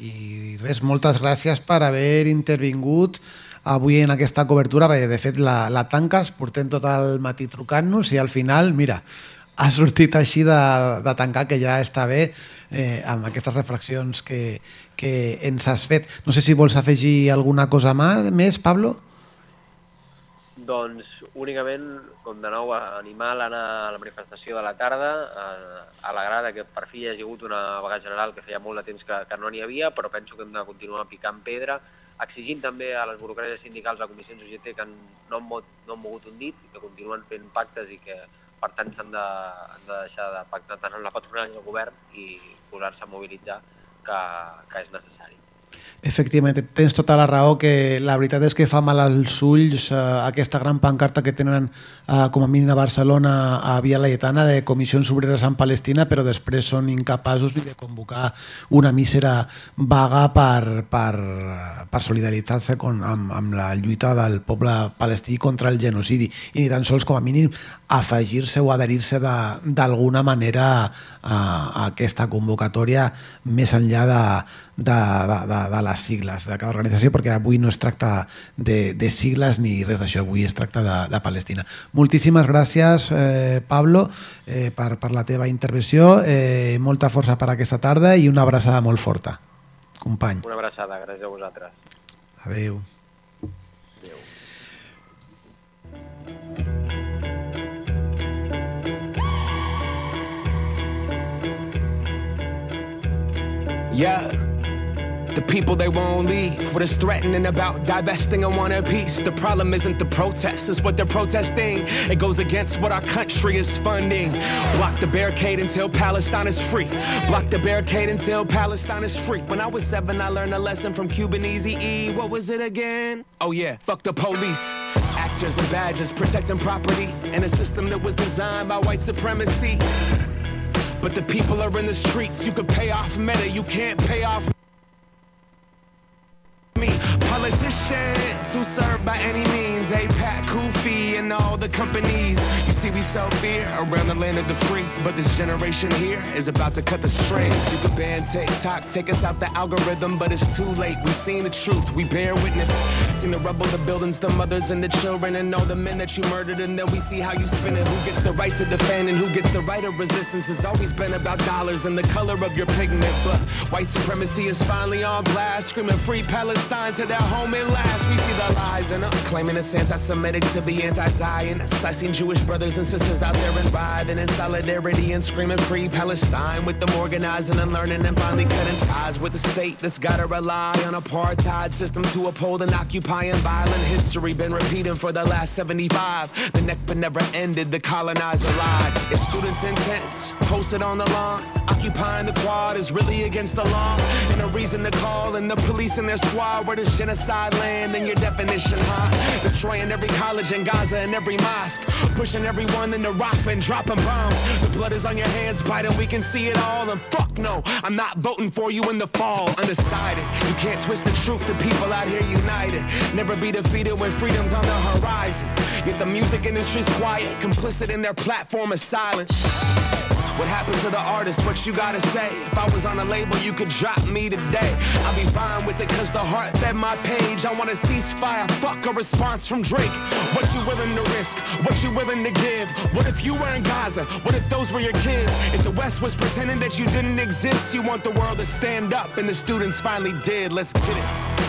i res, moltes gràcies per haver intervingut avui en aquesta cobertura, perquè de fet la, la tanques, portem tot el matí trucant-nos i al final, mira, ha sortit així de, de tancar, que ja està bé eh, amb aquestes reflexions que, que ens has fet. No sé si vols afegir alguna cosa més, Pablo? Doncs únicament, com de nou, animar a anar a la manifestació de la tarda, a, a l'agrada que per fi hi hagi hagut una vaga general que feia molt de temps que, que no n'hi havia, però penso que hem de continuar picant pedra, exigint també a les burocràcies sindicals, a comissions UGT que no han, no han mogut un dit, que continuen fent pactes i que per tant s'han de, de deixar de pactar tant amb la patronal i el govern i posar-se a mobilitzar que, que és necessari. Efectivament, tens tota la raó que la veritat és que fa mal als ulls eh, aquesta gran pancarta que tenen eh, com a mínim a Barcelona a Via Laietana de comissions obreres en Palestina però després són incapaços de convocar una mísera vaga per, per, per solidaritzar-se amb, amb la lluita del poble palestí contra el genocidi. I ni tan sols com a mínim afegir-se o adherir-se d'alguna manera a, a aquesta convocatòria més enllà de, de, de, de, de les sigles de cada organització, perquè avui no es tracta de, de sigles ni res d'això, avui es tracta de, de Palestina. Moltíssimes gràcies, eh, Pablo, eh, per, per la teva intervenció, eh, molta força per aquesta tarda i una abraçada molt forta, company. Una abraçada, gràcies a vosaltres. Adéu. Yeah. The people they won't leave. What is threatening about divesting and want a piece? The problem isn't the protests, it's what they're protesting. It goes against what our country is funding. Block the barricade until Palestine is free. Block the barricade until Palestine is free. When I was seven, I learned a lesson from Cuban Easy E. What was it again? Oh yeah, fuck the police. Actors and badges protecting property in a system that was designed by white supremacy. But the people are in the streets. You can pay off meta, you can't pay off who serve by any means. APAC, Kufi, and all the companies. Around the land of the free. But this generation here is about to cut the strings. You can ban TikTok, take us out the algorithm, but it's too late. We've seen the truth, we bear witness. Seen the rubble, the buildings, the mothers, and the children, and all the men that you murdered. And then we see how you spin it. Who gets the right to defend and who gets the right of resistance? It's always been about dollars and the color of your pigment. But white supremacy is finally on blast, screaming free Palestine to their home at last. We see the lies and uh, claiming it's anti-Semitic to be anti-Zionist. I seen Jewish brothers and sisters out there and riding in solidarity and screaming free Palestine with them organizing and learning and finally cutting ties with the state that's gotta rely on apartheid system to uphold and occupying violent history. Been repeating for the last 75. The Nakba never ended, the colonizer lied. It's students' intents posted on the lawn, occupying the quad is really against the law. And a reason to call and the police and their squad where this genocide land in your definition, huh? Destroying every college in Gaza and every mosque. Pushing everyone into Rafah and dropping bombs. The blood is on your hands, Biden, we can see it all. And fuck no, I'm not voting for you in the fall. Undecided, you can't twist the truth. The people out here united. Never be defeated when freedom's on the horizon. Yet the music industry's quiet, complicit in their platform of silence. What happened to the artist? What you gotta say? If I was on a label, you could drop me today. I'll be fine with it, cause the heart fed my page. I want a ceasefire, fuck a response from Drake. What you willing to risk? What you willing to give? What if you were in Gaza? What if those were your kids? If the West was pretending that you didn't exist, you want the world to stand up, and the students finally did. Let's get it.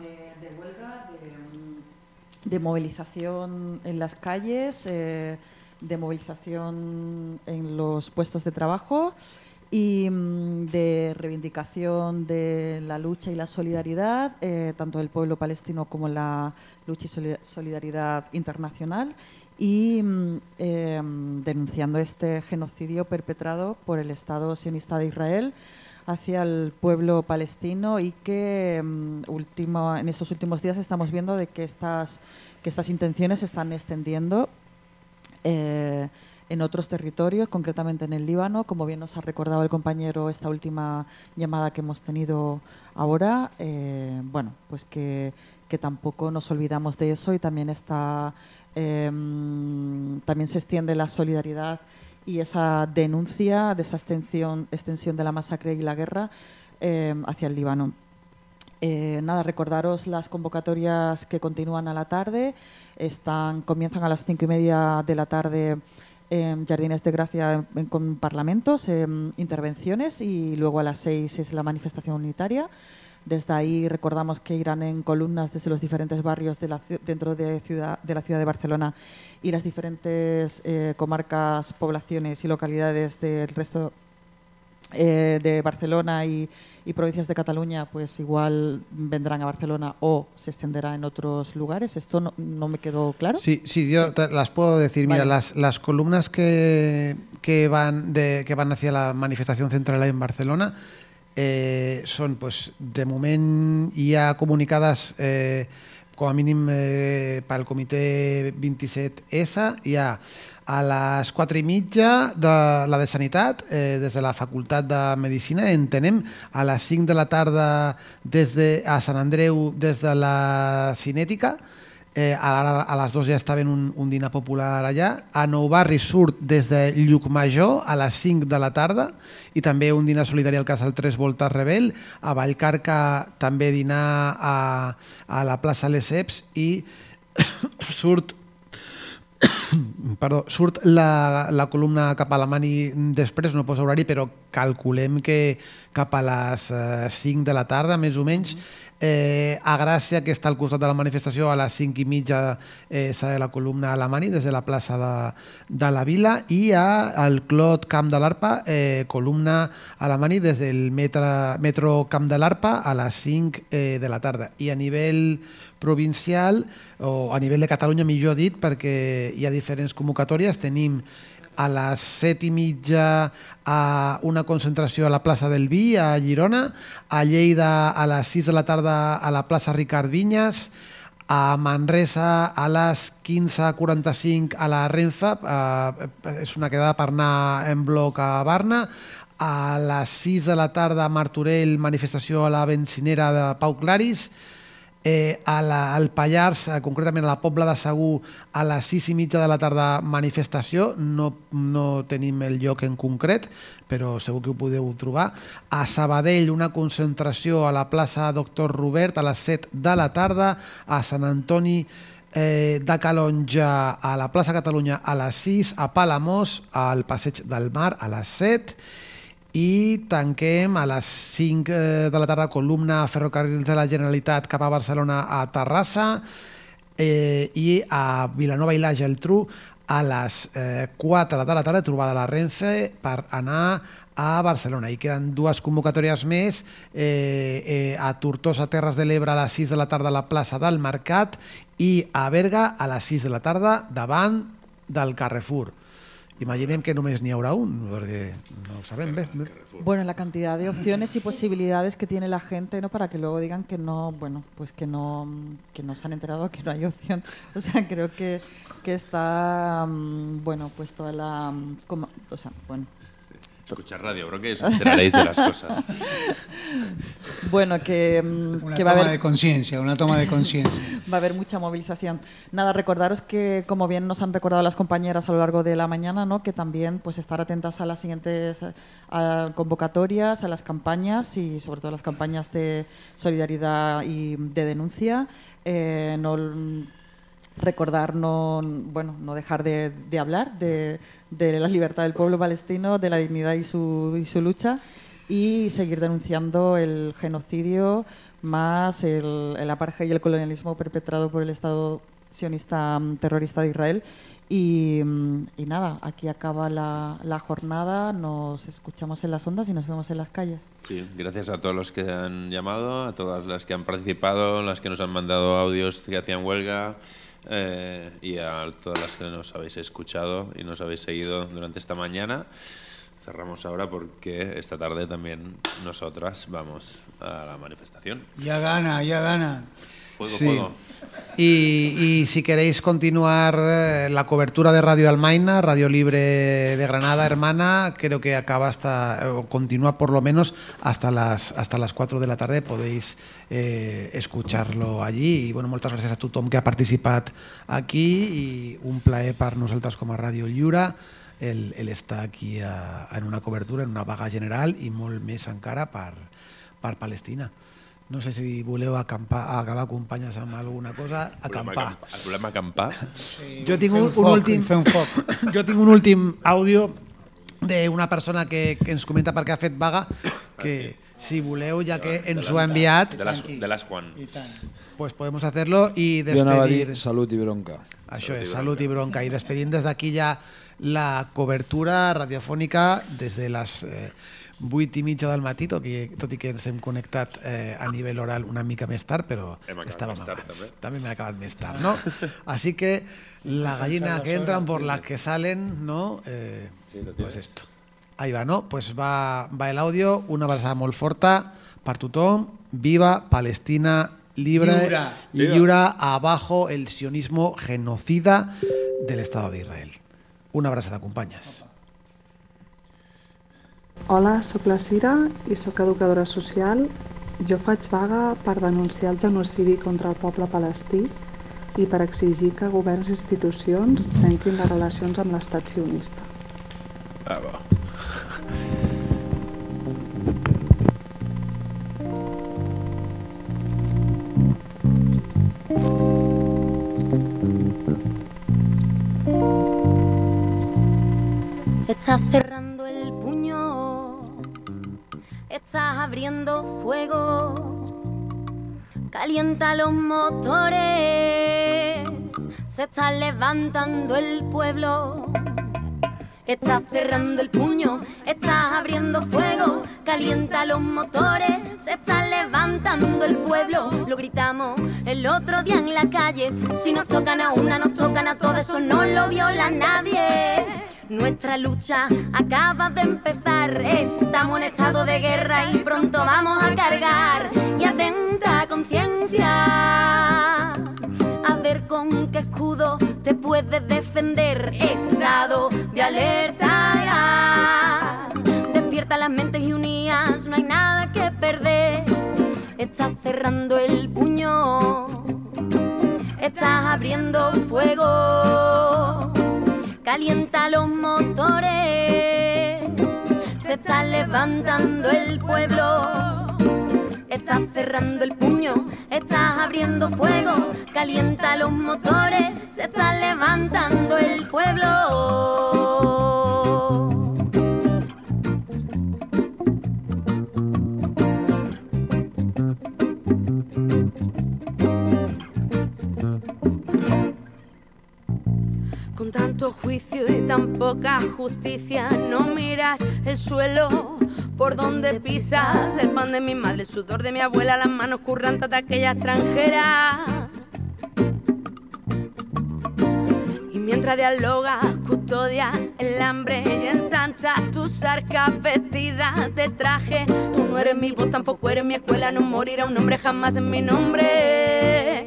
De, huelga, de, mm, de movilización en las calles, eh, de movilización en los puestos de trabajo y mm, de reivindicación de la lucha y la solidaridad, eh, tanto del pueblo palestino como la lucha y soli- solidaridad internacional, y mm, eh, denunciando este genocidio perpetrado por el Estado sionista de Israel hacia el pueblo palestino y que mm, último, en estos últimos días estamos viendo de que estas, que estas intenciones se están extendiendo eh, en otros territorios, concretamente en el Líbano, como bien nos ha recordado el compañero esta última llamada que hemos tenido ahora, eh, bueno, pues que, que tampoco nos olvidamos de eso y también está eh, también se extiende la solidaridad y esa denuncia de esa extensión, extensión de la masacre y la guerra eh, hacia el Líbano. Eh, nada, recordaros las convocatorias que continúan a la tarde. Están, comienzan a las cinco y media de la tarde en Jardines de Gracia en- con parlamentos, em, intervenciones y luego a las seis es la manifestación unitaria. Desde ahí recordamos que irán en columnas desde los diferentes barrios de la dentro de, ciudad, de la ciudad de Barcelona y las diferentes eh, comarcas, poblaciones y localidades del resto eh, de Barcelona y, y provincias de Cataluña, pues igual vendrán a Barcelona o se extenderá en otros lugares. Esto no, no me quedó claro. Sí, sí, yo te las puedo decir. Mira, las, las columnas que, que van de, que van hacia la manifestación central en Barcelona eh, són, pues, de moment ja comunicades eh, com a mínim eh, pel comitè 27S hi ha a les 4 i mitja de la de Sanitat, eh, des de la Facultat de Medicina, entenem, a les 5 de la tarda des de, a Sant Andreu des de la Cinètica, Eh, a, a les dues ja estava en un, un dinar popular allà. A Nou Barri surt des de Llucmajor a les 5 de la tarda i també un dinar solidari al Casal 3 Voltes Rebel. A Vallcarca també dinar a, a la plaça Lesseps i surt perdó, surt la, la columna cap a Alemany després, no posa horari, però calculem que cap a les eh, 5 de la tarda, més o menys, eh, a Gràcia, que està al costat de la manifestació, a les 5 i mitja eh, serà la columna Alemany des de la plaça de, de la Vila i a, al Clot Camp de l'Arpa, eh, columna Alemany des del metre, metro Camp de l'Arpa a les 5 eh, de la tarda. I a nivell provincial, o a nivell de Catalunya millor dit, perquè hi ha diferents convocatòries, tenim a les set i mitja a una concentració a la plaça del Vi, a Girona, a Lleida a les 6 de la tarda a la plaça Ricard Vinyes, a Manresa a les 15.45 a la Renfa, eh, és una quedada per anar en bloc a Barna, a les 6 de la tarda a Martorell, manifestació a la bencinera de Pau Claris, eh, a la, al Pallars, eh, concretament a la Pobla de Segur, a les 6 i mitja de la tarda manifestació, no, no tenim el lloc en concret, però segur que ho podeu trobar. A Sabadell, una concentració a la plaça Doctor Robert a les 7 de la tarda, a Sant Antoni eh, de Calonja a la plaça Catalunya a les 6, a Palamós al Passeig del Mar a les 7 i tanquem a les 5 eh, de la tarda columna Ferrocarrils de la Generalitat cap a Barcelona a Terrassa eh, i a Vilanova i la Geltrú a les eh, 4 de la tarda trobada a la Renfe per anar a Barcelona. I queden dues convocatòries més eh, eh, a Tortosa, Terres de l'Ebre a les 6 de la tarda a la plaça del Mercat i a Berga a les 6 de la tarda davant del Carrefour. Imaginem que només n'hi haurà un, perquè no ho sabem bé. Bueno, la cantidad de opciones y posibilidades que tiene la gente, ¿no? Para que luego digan que no, bueno, pues que no, que no se han enterado que no hay opción. O sea, creo que, que está, mm, bueno, pues toda la, mm, como- o sea, bueno. Escuchar Radio Bronca y os enteraréis de las cosas. Bueno, que, mm, Una que va a toma haber de conciencia, una toma de conciencia. Va a haber mucha movilización. Nada, recordaros que, como bien nos han recordado las compañeras a lo largo de la mañana, ¿no? que también pues estar atentas a las siguientes a convocatorias, a las campañas y sobre todo las campañas de solidaridad y de denuncia. Eh, no recordar no bueno no dejar de, de hablar de, de la libertad del pueblo palestino de la dignidad y su, y su lucha y seguir denunciando el genocidio más el, el apartheid y el colonialismo perpetrado por el Estado sionista mm, terrorista de Israel y, mm, y nada, aquí acaba la, la jornada, nos escuchamos en las ondas y nos vemos en las calles. Sí, gracias a todos los que han llamado, a todas las que han participado, las que nos han mandado audios que hacían huelga eh, y a todas las que nos habéis escuchado y nos habéis seguido durante esta mañana. Cerramos ahora porque esta tarde también nosotras vamos a la manifestación. Ya gana, ya gana. Fuego, Sí. fuego. Y, y si queréis continuar eh, la cobertura de Radio Almaina, Radio Libre de Granada, hermana, creo que acaba hasta, eh, o continúa por lo menos hasta las, hasta las 4 de la tarde. Podéis eh, escucharlo allí. I bueno, moltes gràcies a tothom que ha participat aquí i un plaer per nosaltres com a Ràdio Lliure el, el estar aquí a, en una cobertura, en una vaga general i molt més encara per, per Palestina. No sé si voleu acampar, acabar acompanyes amb alguna cosa, acampar. El problema acampar. Jo tinc un, un foc, últim fer un foc. jo tinc un últim àudio d'una persona que, que ens comenta perquè ha fet vaga que si voleu, ja que ens ho ha enviat, De las, de las Juan. pues podemos hacerlo y Jo anava a despedir. dir salut i bronca. Això és, salut i bronca. I despedim des d'aquí ja la cobertura radiofònica des de les eh, 8 i mitja del matí, tot i, tot i que ens hem connectat eh, a nivell oral una mica més tard, però estàvem més tard, abans. també. També m'he acabat més tard, ¿no? Así que la gallina que entran por la que salen, ¿no? Eh, pues esto. Ahí va, no? Pues va, va el audio, una abraçada molt forta per tothom. Viva Palestina libre Lliure. lliure abajo el sionismo genocida del Estado de Israel. Una abraçada, companyes. Hola, sóc la Cira i sóc educadora social. Jo faig vaga per denunciar el genocidi contra el poble palestí i per exigir que governs i institucions trenquin les relacions amb l'estat sionista. Ah, va. Estás cerrando estás abriendo fuego, calienta los motores, se está levantando el pueblo. Estás cerrando el puño, estás abriendo fuego, calienta los motores, se está levantando el pueblo. Lo gritamos el otro día en la calle, si nos tocan a una, nos tocan a todas, eso no lo viola nadie. Nuestra lucha acaba de empezar, estamos en estado de guerra y pronto vamos a cargar y atenta conciencia a ver con qué escudo te puedes defender. Estado de alerta. Despierta las mentes y unidas, no hay nada que perder. Estás cerrando el puño, estás abriendo fuego. Calienta los motores, se está levantando el pueblo. Estás cerrando el puño, estás abriendo fuego, calienta los motores, se está levantando el pueblo. Tanto juicio y tan poca justicia, no miras el suelo por donde pisas. El pan de mi madre, el sudor de mi abuela, las manos currantes de aquella extranjera. Y mientras dialogas, custodias el hambre y ensanchas tus arcas vestidas de traje. Tú no eres mi voz, tampoco eres mi escuela, no morirá un hombre jamás en mi nombre.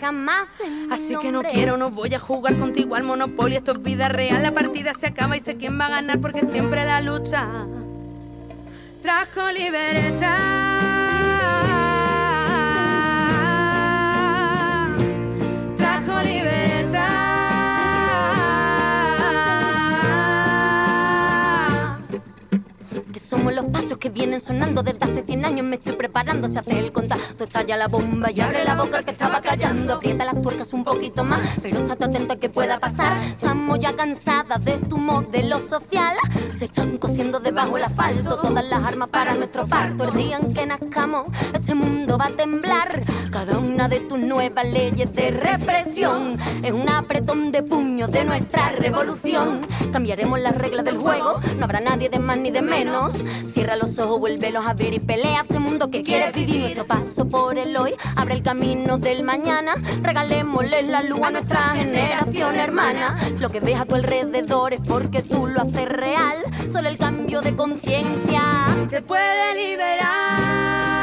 Jamás en mi Así que no quiero, no voy a jugar contigo al monopolio. Esto es vida real, la partida se acaba y sé quién va a ganar porque siempre la lucha trajo libertad. Trajo libertad. Somos los pasos que vienen sonando desde hace 100 años. Me estoy preparando, se hace el contacto, estalla la bomba y abre la boca el que estaba callando. Aprieta las tuercas un poquito más, pero estate atento a que pueda pasar. Estamos ya cansadas de tu modelo social. Se están cociendo debajo el asfalto todas las armas para nuestro parto. El día en que nazcamos, este mundo va a temblar. Cada una de tus nuevas leyes de represión es un apretón de puños de nuestra revolución. Cambiaremos las reglas del juego, no habrá nadie de más ni de menos. Cierra los ojos, vuélvelos a abrir y pelea este mundo que quiere vivir. Nuestro paso por el hoy abre el camino del mañana. Regalémosles la luz a nuestra generación hermana. Lo que ves a tu alrededor es porque tú lo haces real. Solo el cambio de conciencia te puede liberar.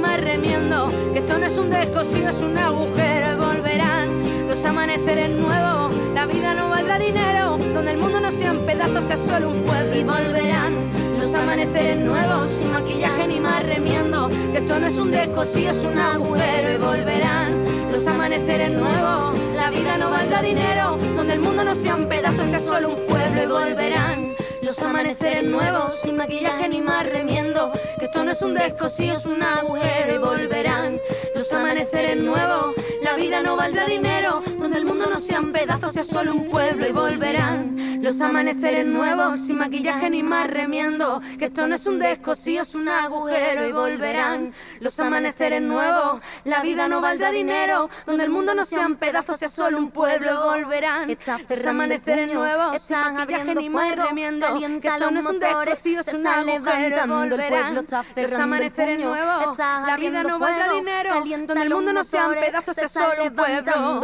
Más remiendo. Que esto no es un descosido, es un agujero. Volverán los amaneceres nuevos, la La vida no valdrá dinero, donde el mundo no sea un pedazo, sea solo un pueblo y volverán los amaneceres nuevos, sin maquillaje ni más remiendo. Que esto no es un descosío, es un agujero y volverán los amaneceres nuevos. La vida no valdrá dinero, donde el mundo no sea un pedazo, sea solo un pueblo y volverán los amaneceres nuevos, sin maquillaje ni más remiendo. Que esto no es un descosío, es un agujero y volverán los amaneceres nuevos. La vida no valdrá dinero, donde el mundo no sea un pedazo, sea solo un pueblo y volverán los amaneceres nuevos, sin maquillaje ni más remiendo. Que esto no es un descosío, es un agujero y volverán los amaneceres nuevos. La vida no valdrá dinero, donde el mundo no sea un pedazo, sea solo un pueblo y volverán los amaneceres nuevos, sin maquillaje ni más remiendo. Que esto no es un descosío, es un agujero y volverán los amaneceres nuevos. La vida no valdrá dinero, donde el mundo no sea un pedazo, sea solo un pueblo.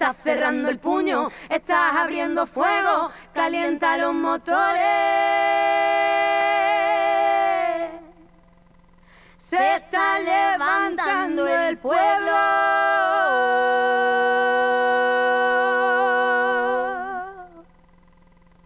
Estás cerrando el puño, estás abriendo fuego, calienta los motores. Se está levantando el pueblo.